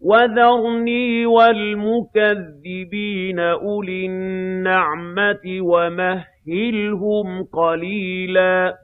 وَذَرْنِي وَالْمُكَذِّبِينَ أُولِي النَّعْمَةِ وَمَهِّلْهُمْ قَلِيلًا